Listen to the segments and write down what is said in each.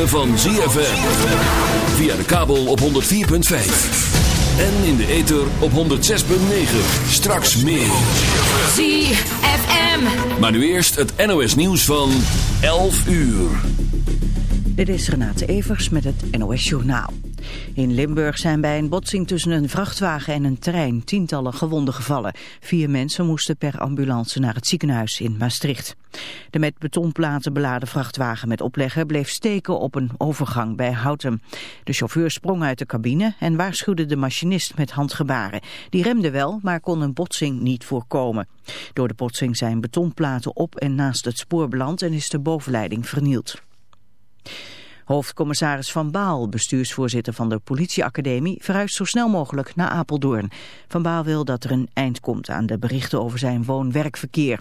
Ritme van ZFM. Via de kabel op 104.5. En in de ether op 106.9. Straks meer. ZFM. Maar nu eerst het NOS nieuws van 11 uur. Dit is Renate Evers met het NOS Journaal. In Limburg zijn bij een botsing tussen een vrachtwagen en een trein tientallen gewonden gevallen. Vier mensen moesten per ambulance naar het ziekenhuis in Maastricht. De met betonplaten beladen vrachtwagen met oplegger bleef steken op een overgang bij Houten. De chauffeur sprong uit de cabine en waarschuwde de machinist met handgebaren. Die remde wel, maar kon een botsing niet voorkomen. Door de botsing zijn betonplaten op en naast het spoor beland en is de bovenleiding vernield. Hoofdcommissaris Van Baal, bestuursvoorzitter van de politieacademie, verhuist zo snel mogelijk naar Apeldoorn. Van Baal wil dat er een eind komt aan de berichten over zijn woon-werkverkeer.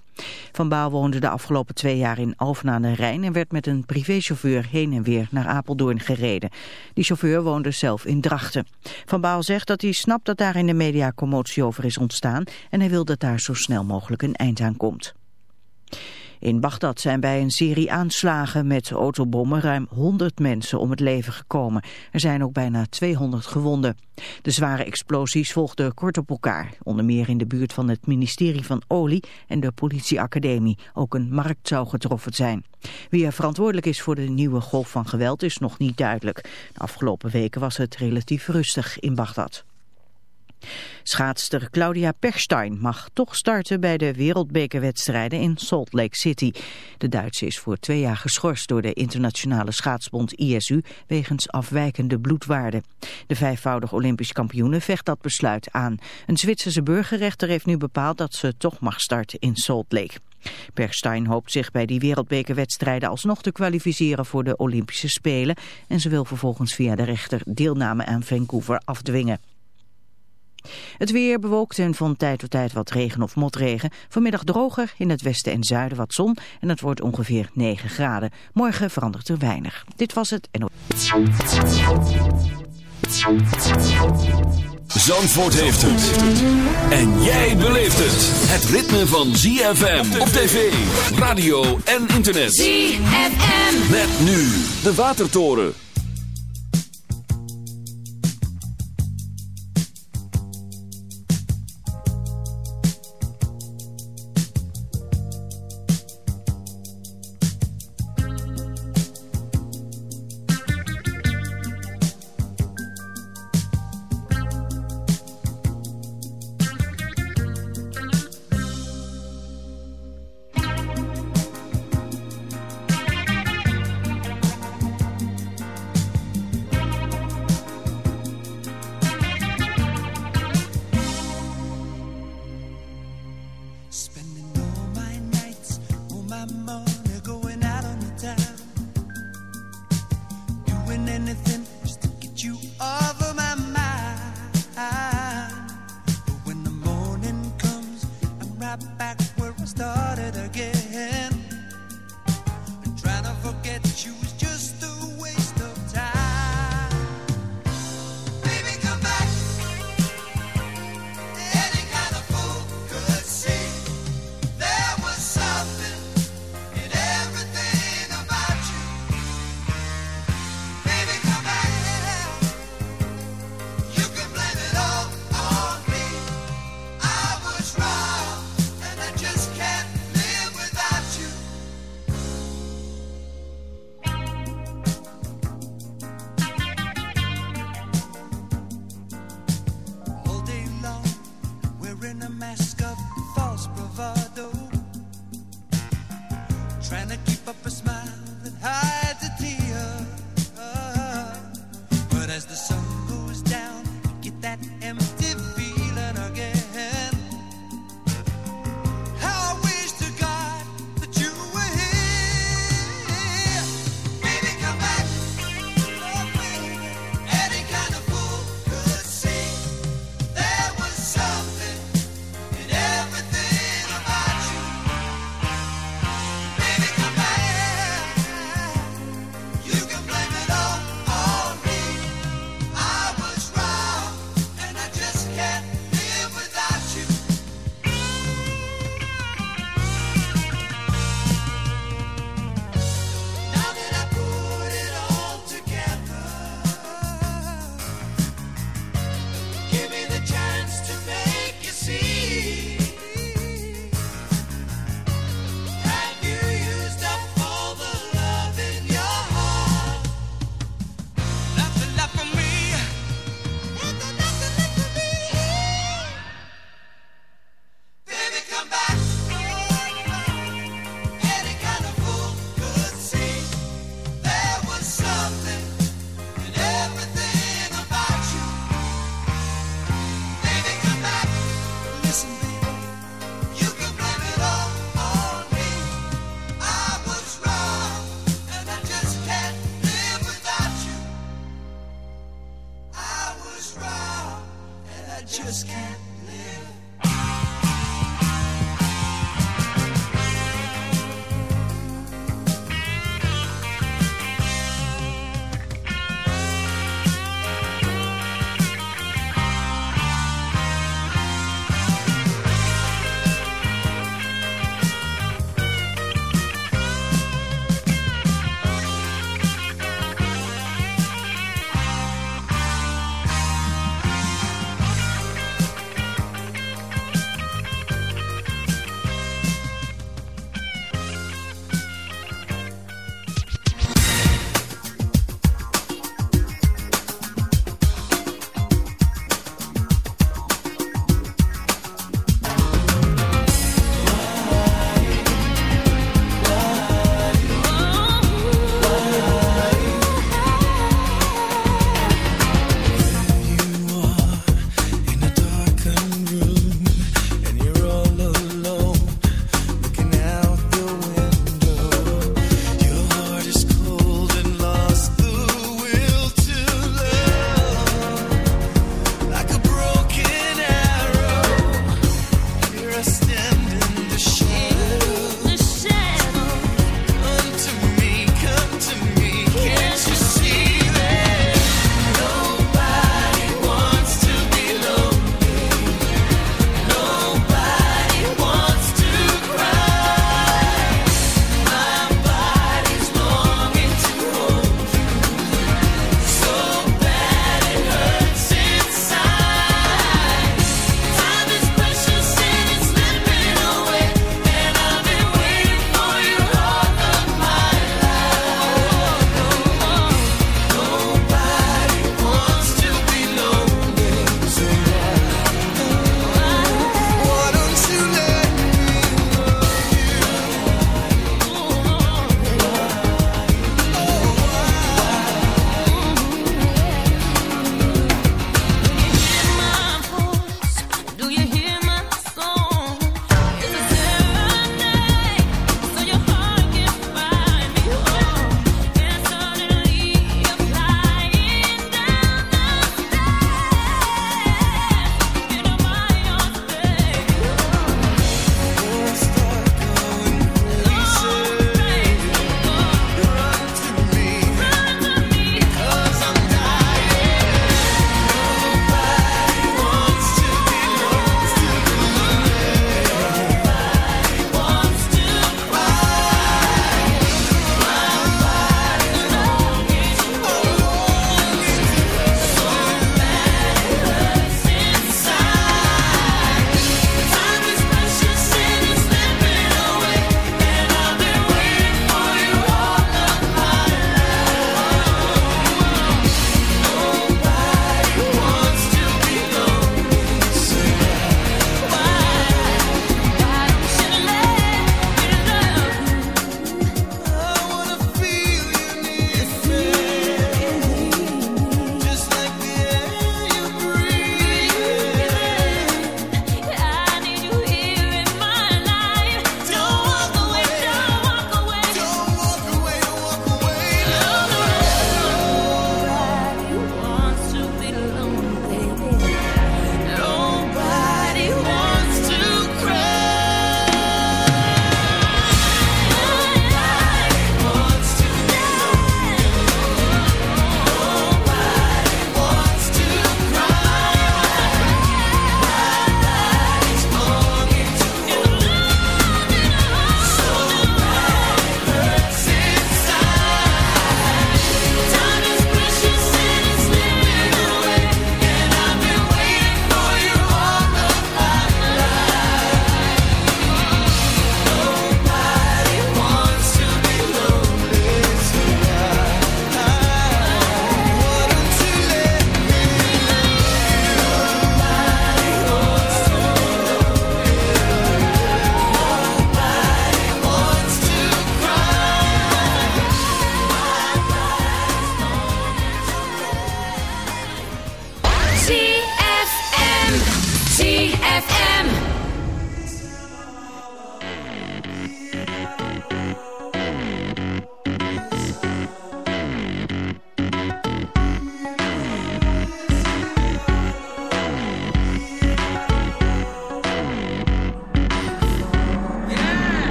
Van Baal woonde de afgelopen twee jaar in Alphen aan de Rijn en werd met een privéchauffeur heen en weer naar Apeldoorn gereden. Die chauffeur woonde zelf in Drachten. Van Baal zegt dat hij snapt dat daar in de media commotie over is ontstaan en hij wil dat daar zo snel mogelijk een eind aan komt. In Bagdad zijn bij een serie aanslagen met autobommen ruim 100 mensen om het leven gekomen. Er zijn ook bijna 200 gewonden. De zware explosies volgden kort op elkaar. Onder meer in de buurt van het ministerie van Olie en de politieacademie. Ook een markt zou getroffen zijn. Wie er verantwoordelijk is voor de nieuwe golf van geweld is nog niet duidelijk. De afgelopen weken was het relatief rustig in Bagdad. Schaatster Claudia Pechstein mag toch starten bij de wereldbekerwedstrijden in Salt Lake City. De Duitse is voor twee jaar geschorst door de internationale schaatsbond ISU wegens afwijkende bloedwaarden. De vijfvoudig Olympisch kampioene vecht dat besluit aan. Een Zwitserse burgerrechter heeft nu bepaald dat ze toch mag starten in Salt Lake. Bergstein hoopt zich bij die wereldbekerwedstrijden alsnog te kwalificeren voor de Olympische Spelen en ze wil vervolgens via de rechter deelname aan Vancouver afdwingen. Het weer bewolkt en van tijd tot tijd wat regen of motregen. Vanmiddag droger, in het westen en zuiden wat zon en het wordt ongeveer 9 graden. Morgen verandert er weinig. Dit was het en... Zandvoort heeft het. En jij beleeft het. Het ritme van ZFM op tv, radio en internet. ZFM. Met nu de Watertoren.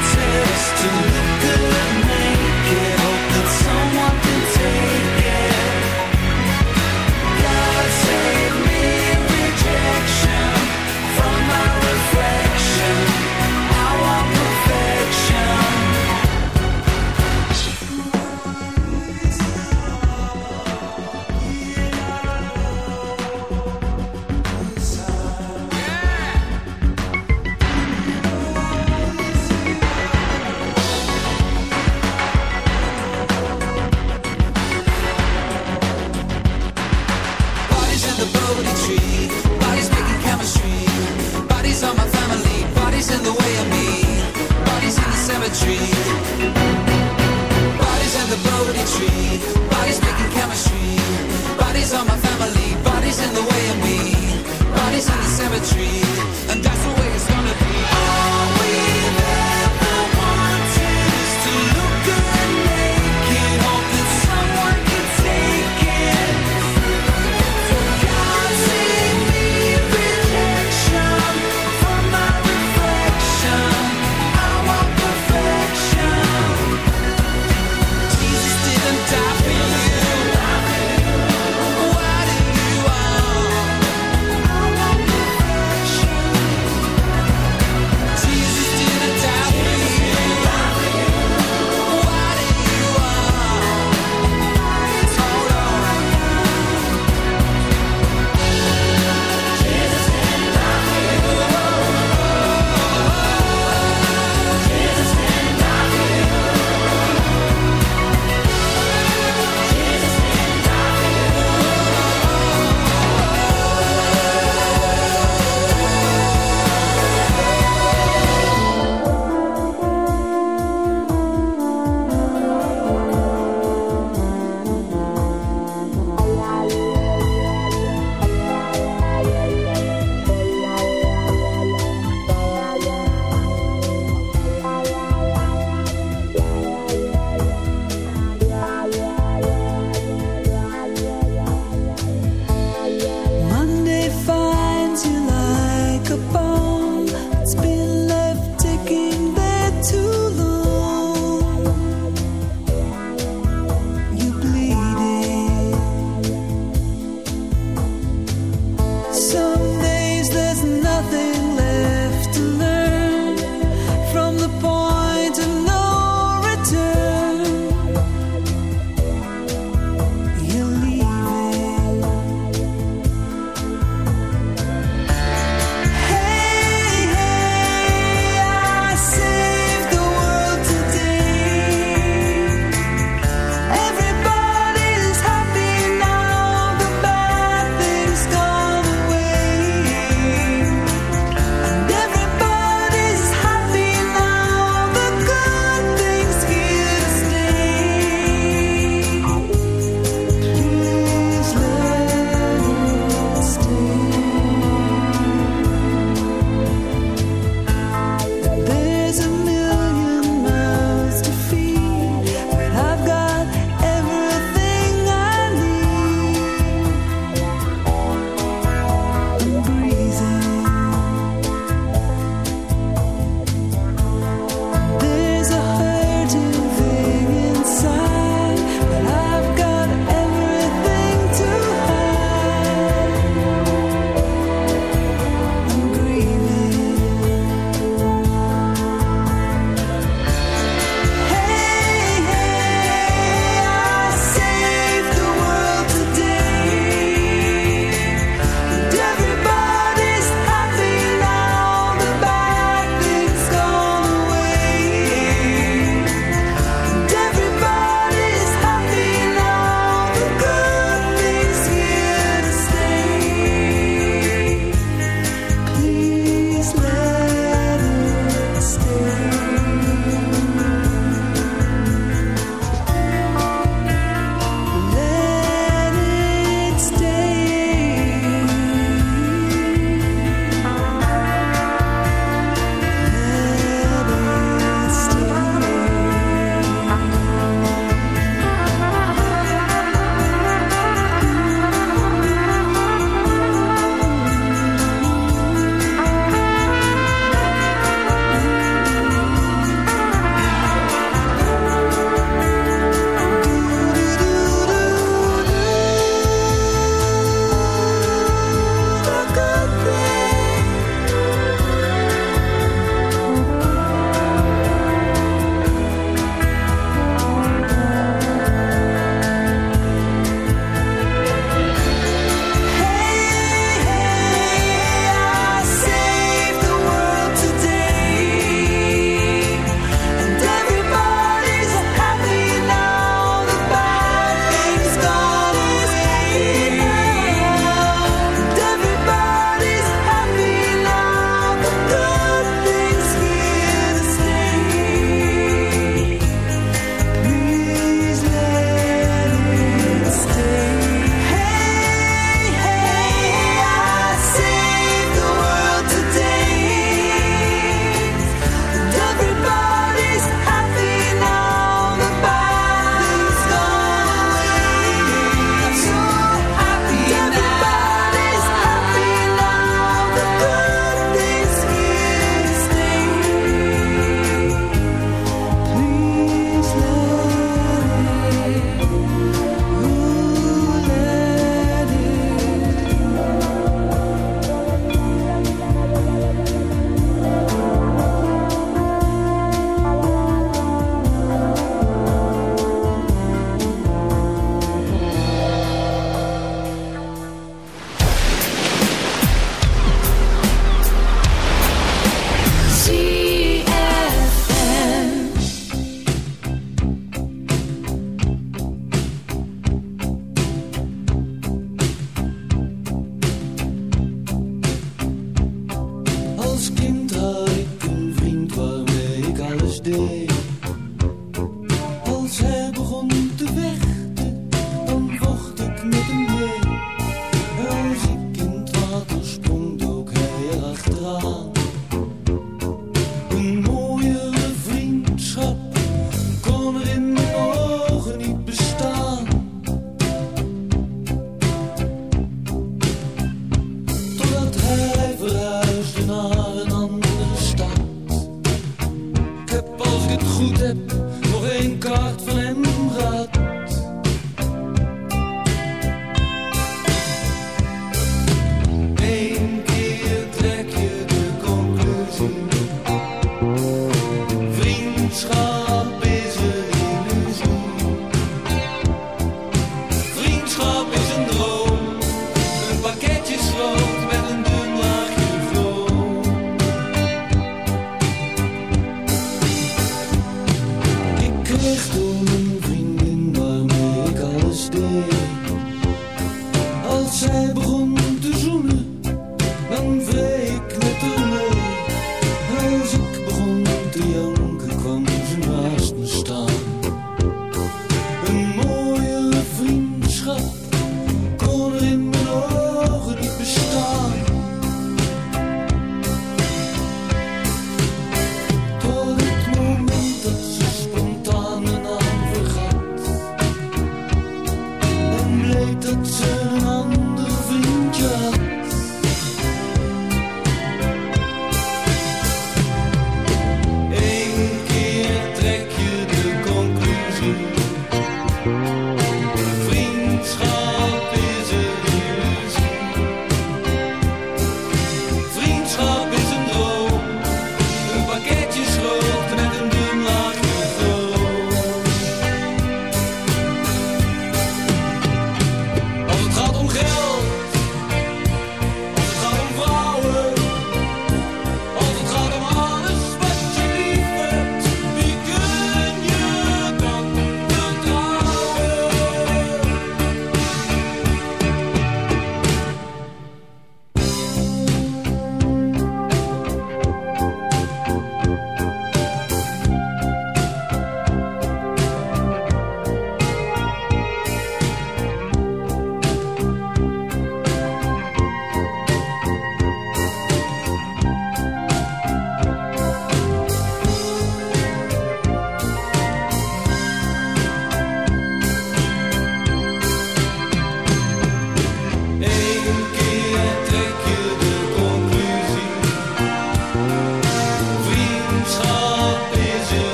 pretends to look good naked.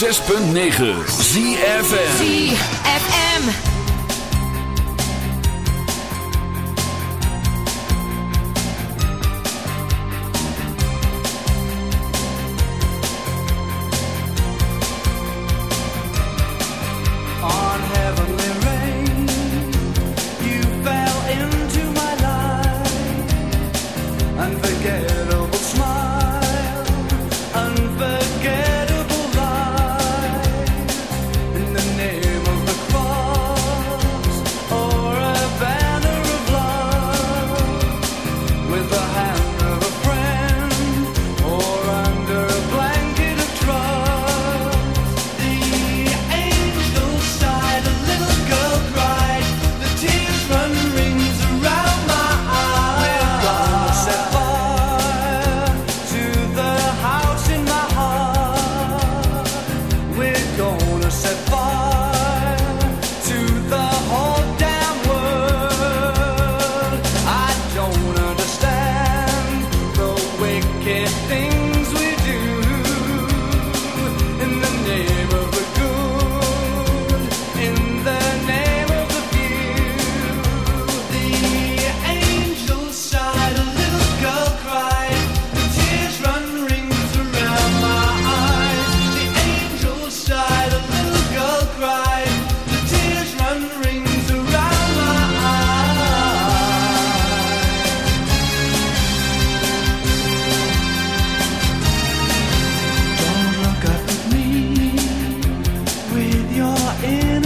106.9 ZFM. ZFM.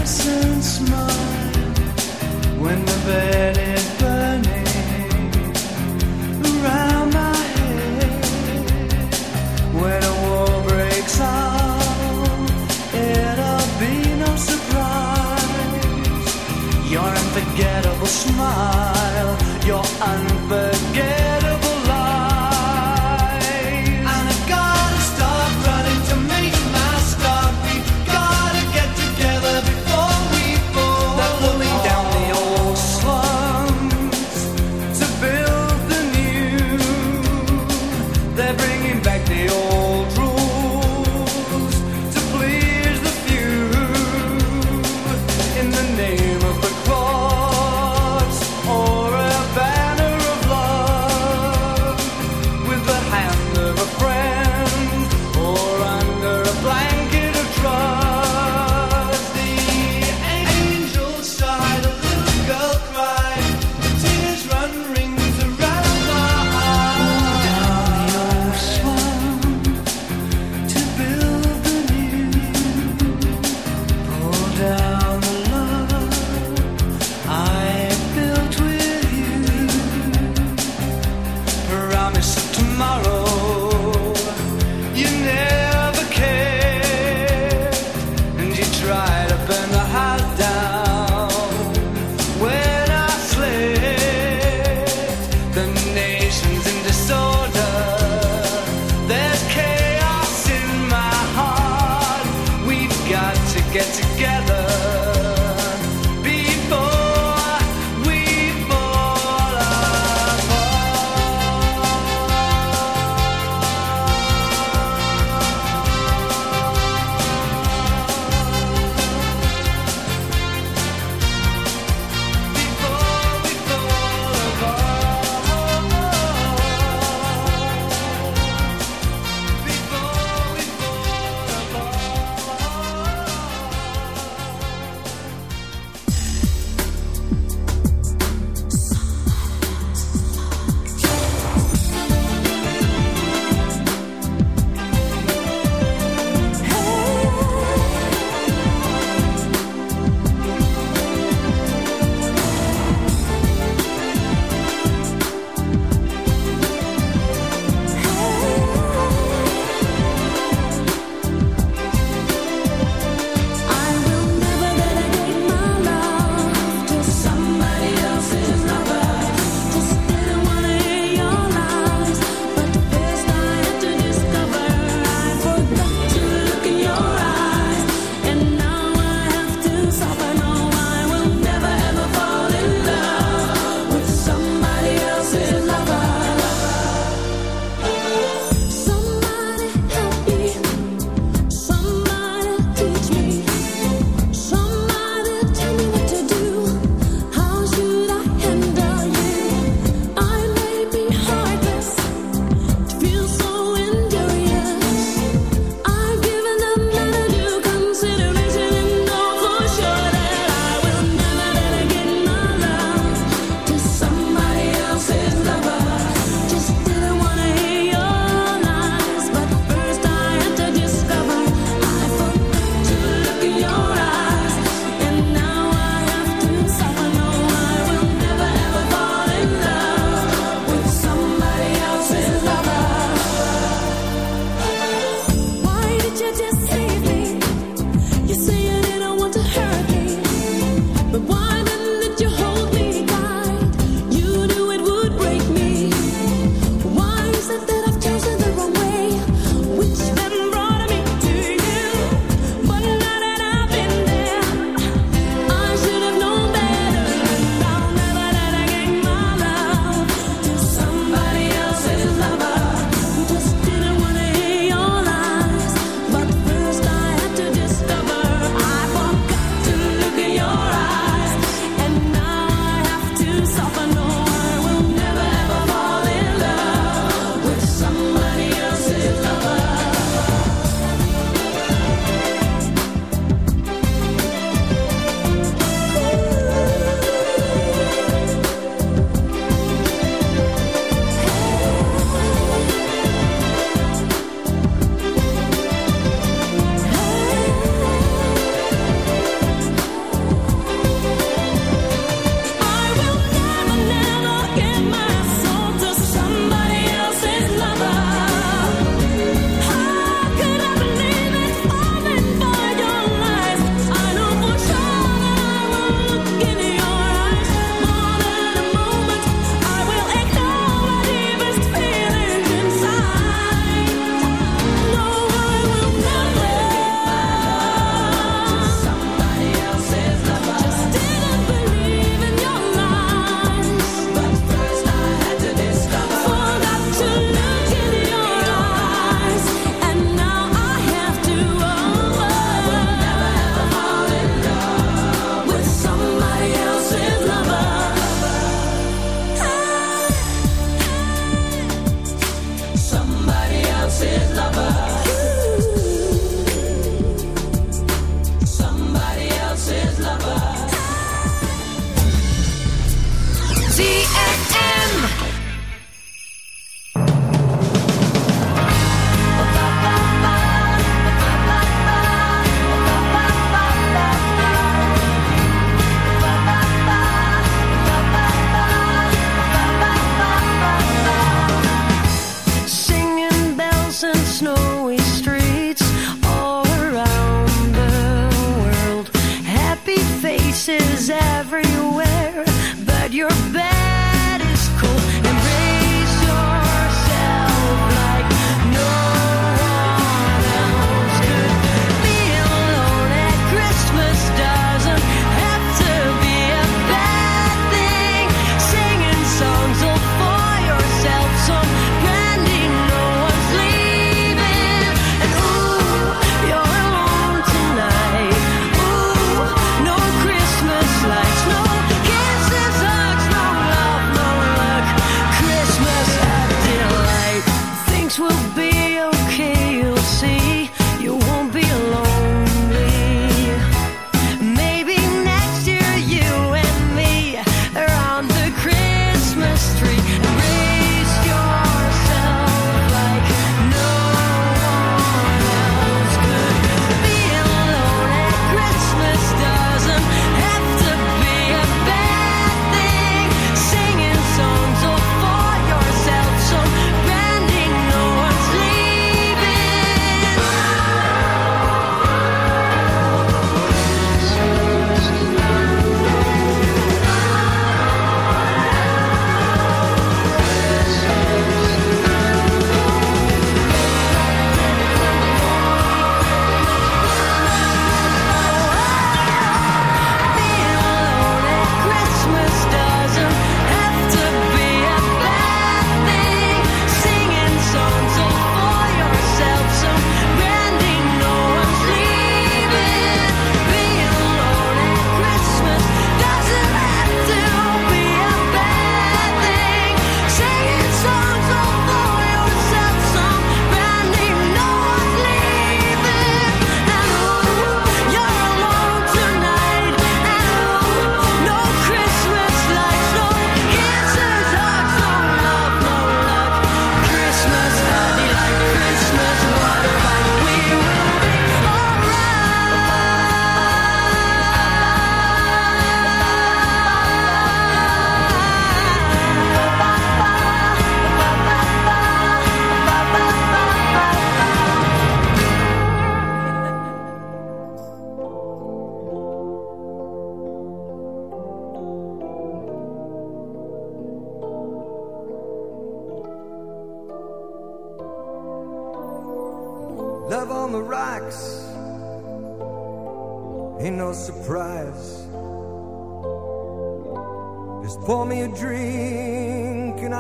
Innocent smile when the bed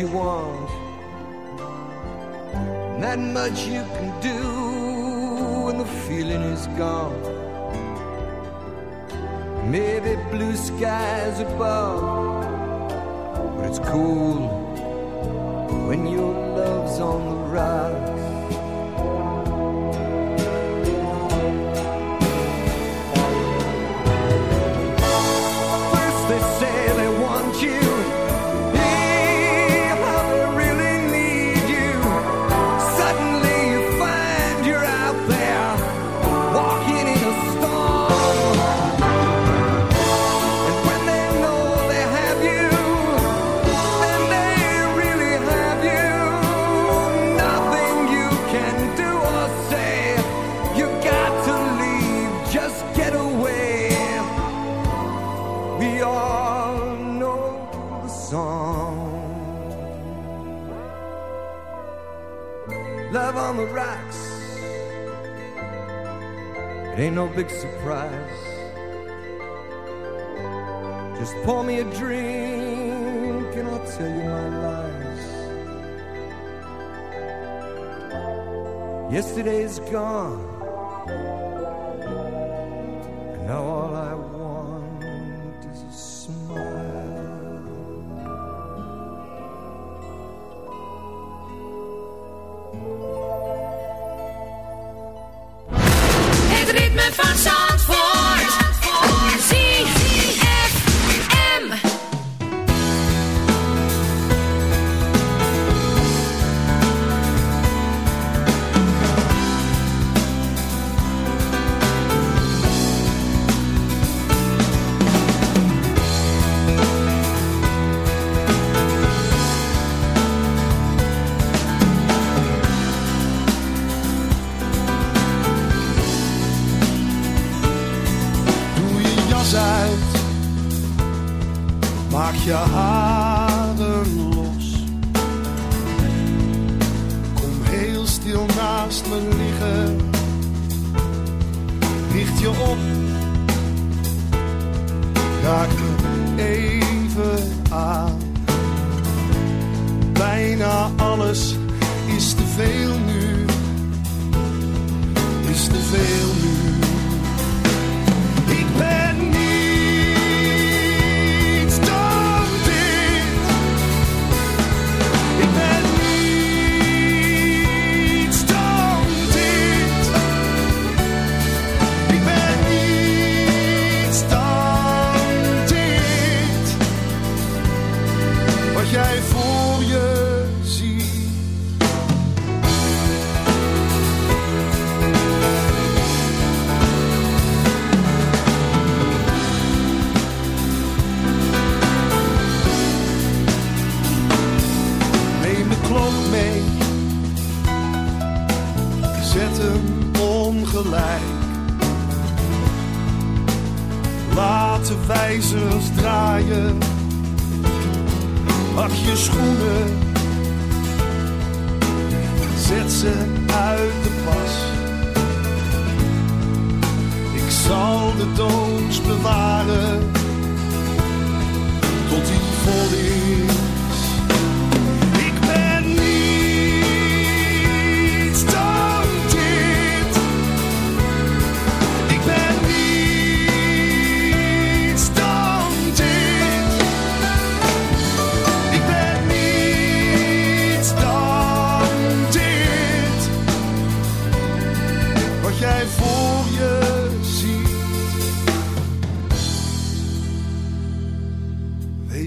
you want, not much you can do when the feeling is gone. Maybe blue skies above, but it's cool gone.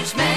management.